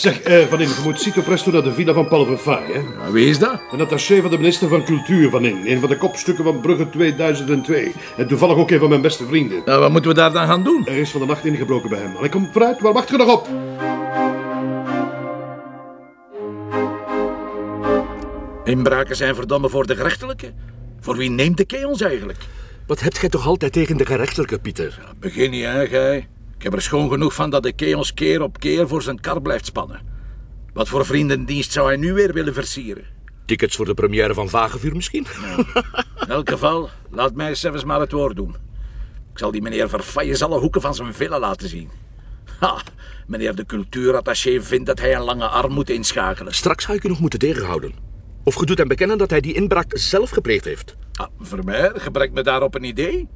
Zeg, eh, Van In, je moet Cito presto naar de villa van Paul Verfaai, hè? Ja, wie is dat? Een attaché van de minister van Cultuur van In. Een van de kopstukken van Brugge 2002. En toevallig ook een van mijn beste vrienden. Nou, wat moeten we daar dan gaan doen? Er is van de nacht ingebroken bij hem. Allee, kom vooruit, waar wacht je nog op? Inbraken zijn verdomme voor de gerechtelijke. Voor wie neemt de kei ons eigenlijk? Wat hebt gij toch altijd tegen de gerechtelijke, Pieter? Begin niet, hè, gij. Ik heb er schoon genoeg van dat de kei ons keer op keer voor zijn kar blijft spannen. Wat voor vriendendienst zou hij nu weer willen versieren? Tickets voor de première van Vagevuur misschien? In elk geval, laat mij zelfs maar het woord doen. Ik zal die meneer Verfailles alle hoeken van zijn villa laten zien. Ha, meneer de cultuurattaché vindt dat hij een lange arm moet inschakelen. Straks ga ik u nog moeten tegenhouden. Of je doet hem bekennen dat hij die inbraak zelf gepleegd heeft. Ah, Vermeer, gebruik me daarop een idee?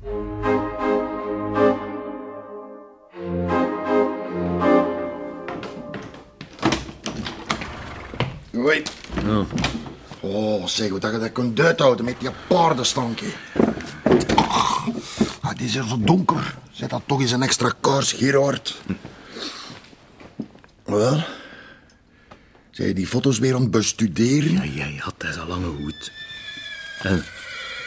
Hoi. Oh, zeg, hoe dat je dat kunt uithouden met die paardenstank. hè. Ah, het is hier zo donker. Zet dat toch eens een extra kaars, Gerard. Wel? Zijn je die foto's weer aan het bestuderen? Ja, jij had deze lange hoed. En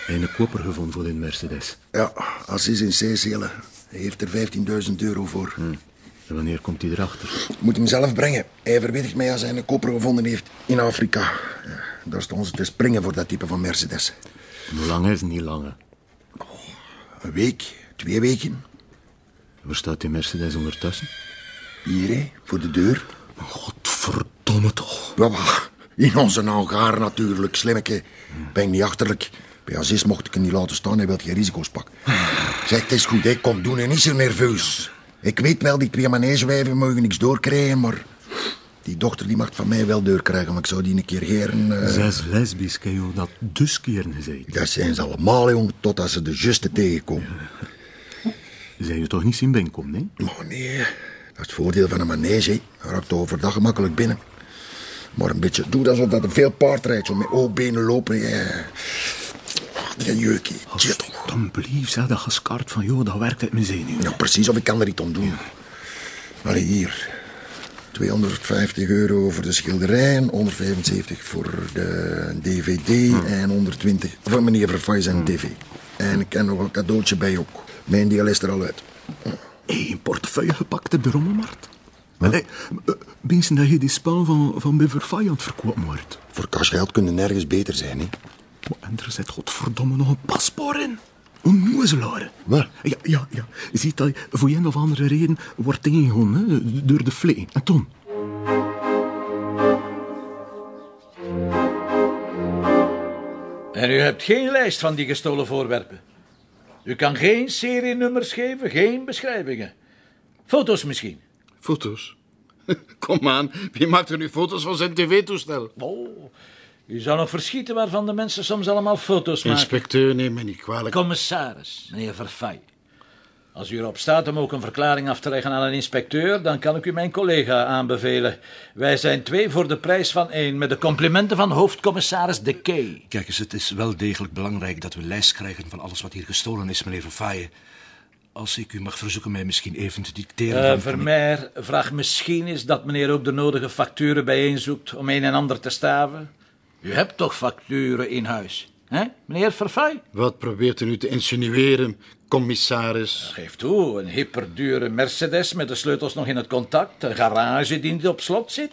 een koper gevonden voor in Mercedes. Ja, als is in Zeezelen. Hij heeft er 15.000 euro voor. En wanneer komt hij erachter? Moet hem zelf brengen. Hij verwittigt mij als hij een koper gevonden heeft in Afrika. Daar staan ze te springen voor dat type van Mercedes. En Hoe lang is het niet lange? Een week, twee weken. Waar staat die Mercedes ondertussen? Hier, hè, voor de deur. Godverdomme toch. In onze hangaar natuurlijk, slimmeke. Ben ik niet achterlijk. Bij Aziz mocht ik hem niet laten staan, hij wil geen risico's pakken. Zeg, het is goed, hè. kom doen en niet zo nerveus. Ik weet wel, die twee manegewijven mogen niks doorkrijgen, maar... Die dochter die mag van mij wel doorkrijgen, maar ik zou die een keer geren... eh, Zes lesbisch, kan je dat dus keren gezegd. Dat zijn ze allemaal, jong, totdat ze de juiste tegenkomen. Zijn je toch niet zien binnenkomen, nee? Maar nee, dat is het voordeel van een manege. Hij raakt overdag gemakkelijk binnen. Maar een beetje doe alsof dat er veel paard rijdt, zo met oogbenen lopen. Ja. Die jeuk. Tje, toch. Dan blief, zei dat geskaard van, joh, dat werkt uit mijn zenuw. Ja, precies, of ik kan er iets aan doen. Allee, hier. 250 euro voor de schilderijen, 175 voor de dvd en 120 voor meneer Verfailles en tv. En ik heb nog een cadeautje bij ook. Mijn deel is er al uit. Een portefeuille gepakt op de rommelmarkt. Wel, hé, eh, dat je die spel van, van Beverfay aan het verkopen wordt. Voor kastgeld kunnen nergens beter zijn, hè. En er zit godverdomme nog een paspoort in. Onnozelaar. Wat? Ja, ja, ja. Je ziet dat je voor een of andere reden wordt ingehonden hè, door de vlee. En toen? En u hebt geen lijst van die gestolen voorwerpen. U kan geen serienummers geven, geen beschrijvingen. Foto's misschien. Foto's? Kom aan, wie maakt er nu foto's van zijn tv-toestel? Oh, u zou nog verschieten waarvan de mensen soms allemaal foto's maken. Inspecteur, neem me niet kwalijk. Commissaris, meneer Verfay. Als u erop staat om ook een verklaring af te leggen aan een inspecteur, dan kan ik u mijn collega aanbevelen. Wij zijn twee voor de prijs van één, met de complimenten van hoofdcommissaris De Key. Kijk eens, het is wel degelijk belangrijk dat we een lijst krijgen van alles wat hier gestolen is, meneer Verfaaien. Als ik u mag verzoeken mij misschien even te dicteren. Eh ik- Vermeer, vraag misschien eens dat meneer ook de nodige facturen bijeenzoekt om een en ander te staven. U hebt toch facturen in huis, hè, meneer Verfay? Wat probeert u nu te insinueren, commissaris? Geef toe, een hyperdure Mercedes met de sleutels nog in het contact, een garage die niet op slot zit,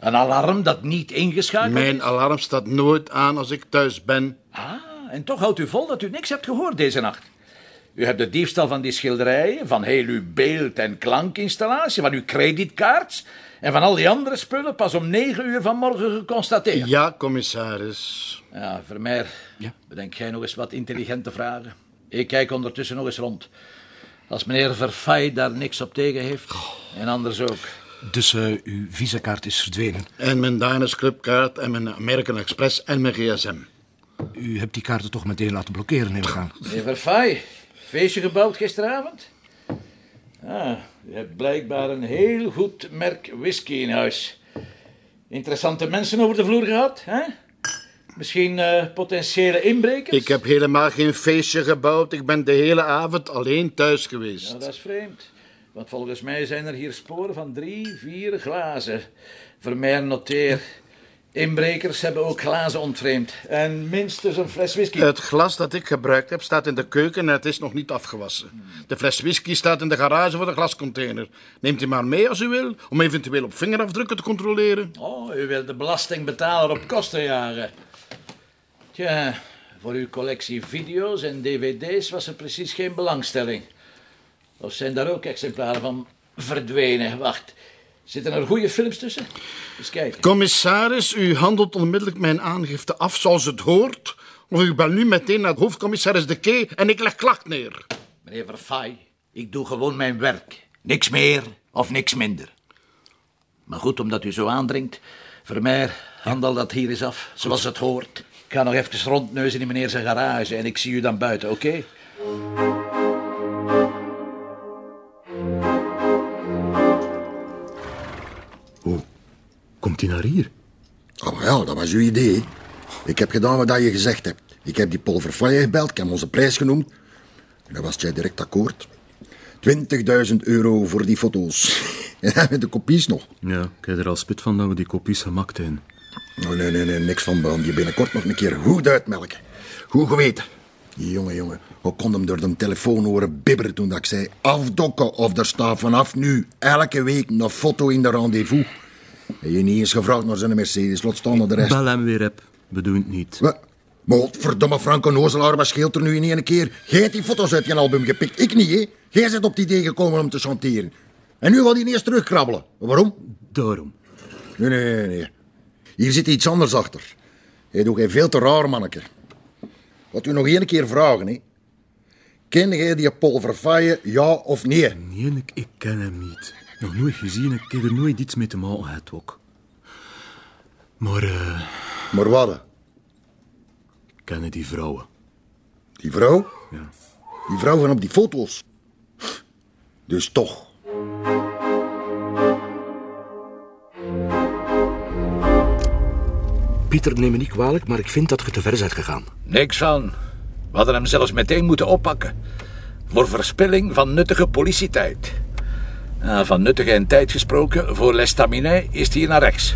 een alarm dat niet ingeschakeld Mijn is. alarm staat nooit aan als ik thuis ben. Ah, en toch houdt u vol dat u niks hebt gehoord deze nacht. U hebt de diefstal van die schilderijen, van heel uw beeld- en klankinstallatie, van uw creditcards en van al die andere spullen pas om negen uur vanmorgen geconstateerd. Ja, commissaris. Ja, Vermeer, bedenk jij nog eens wat intelligente vragen. Ik kijk ondertussen nog eens rond. Als meneer Verfay daar niks op tegen heeft, en anders ook. Dus eh, uw visakaart is verdwenen. En mijn Diners Clubkaart en mijn American Express en mijn gsm. U hebt die kaarten toch meteen laten blokkeren, neem ik aan. Meneer Verfay, feestje gebouwd gisteravond? Ah, u hebt blijkbaar een heel goed merk whisky in huis. Interessante mensen over de vloer gehad, hè? Misschien eh, potentiële inbrekers? Ik heb helemaal geen feestje gebouwd. Ik ben de hele avond alleen thuis geweest. Ja, dat is vreemd. Want volgens mij zijn er hier sporen van drie, vier glazen. Vermeer noteer. Inbrekers hebben ook glazen ontvreemd. En minstens een fles whisky. Het glas dat ik gebruikt heb staat in de keuken en het is nog niet afgewassen. De fles whisky staat in de garage voor de glascontainer. Neemt u maar mee als u wil, om eventueel op vingerafdrukken te controleren. Oh, u wilt de belastingbetaler op kosten jagen. Tja, voor uw collectie video's en dvd's was er precies geen belangstelling. Of zijn daar ook exemplaren van verdwenen? Wacht, zitten er goede films tussen? Eens kijken. Commissaris, u handelt onmiddellijk mijn aangifte af zoals het hoort. Of u belt nu meteen naar hoofdcommissaris De Kee en ik leg klacht neer. Meneer Verfaai, ik doe gewoon mijn werk. Niks meer of niks minder. Maar goed, omdat u zo aandringt, Vermeer, handel dat hier eens af, zoals het hoort. Ik ga nog even rondneuzen in meneer zijn garage en ik zie u dan buiten, oké? Ja, dat was uw idee. Ik heb gedaan wat je gezegd hebt. Ik heb die Paul gebeld, ik heb onze prijs genoemd. En dan was jij direct akkoord. 20.000 euro voor die foto's. En met de kopies nog. Ja, ik heb er al spit van dat we die kopies gemaakt hebben. Oh, nee, nee, nee, niks van brand. Je binnenkort nog een keer goed uitmelken. Goed geweten. Jongen, jongen, hoe kon hem door de telefoon horen bibberen toen dat ik zei... Afdokken of er staat vanaf nu elke week een foto in de rendezvous. Heb je niet eens gevraagd naar zijn Mercedes, laat staan naar de rest. Bel hem weer op. Bedoel het niet. Wat? Maar verdomme Franco Nozelaar, wat scheelt er nu in één keer? Jij hebt die foto's uit je album gepikt, ik niet, hè? Jij bent op het idee gekomen om te chanteren. En nu wil hij ineens terugkrabbelen. Waarom? Daarom. Nee, nee, nee. Hier zit iets anders achter. Hij doet geen veel te raar, manneke. Wat u nog één keer vragen, hè? Ken jij die Paul ja of nee? Nee, ik, ik ken hem niet. Nog nooit gezien, ik heb er nooit iets mee te maken gehad ook. Maar, eh, Maar wat? ik ken die vrouwen. Die vrouw? Ja. Die vrouw van op die foto's. Dus toch. Pieter, neem me niet kwalijk, maar ik vind dat je te ver bent gegaan. Niks van. We hadden hem zelfs meteen moeten oppakken. Voor verspilling van nuttige politietijd. Ah, van nuttige en tijd gesproken, voor l'estaminet is hier naar rechts.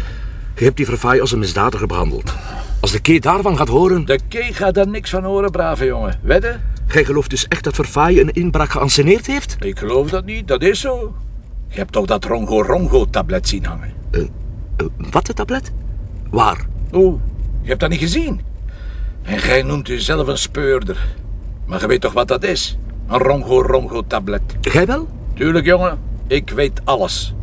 Je hebt die verfaai als een misdadiger behandeld. Als de Kee daarvan gaat horen... De Kee gaat daar niks van horen, brave jongen. Wedden? Jij gelooft dus echt dat Verfaai een inbraak geanceneerd heeft? Ik geloof dat niet, dat is zo. Je hebt toch dat Rongo-Rongo-tablet zien hangen? Eh, wat, het tablet? Waar? Oeh, je hebt dat niet gezien. En jij noemt u zelf een speurder. Maar je weet toch wat dat is? Een Rongo-Rongo-tablet. Jij wel? Tuurlijk, jongen. Ik weet alles.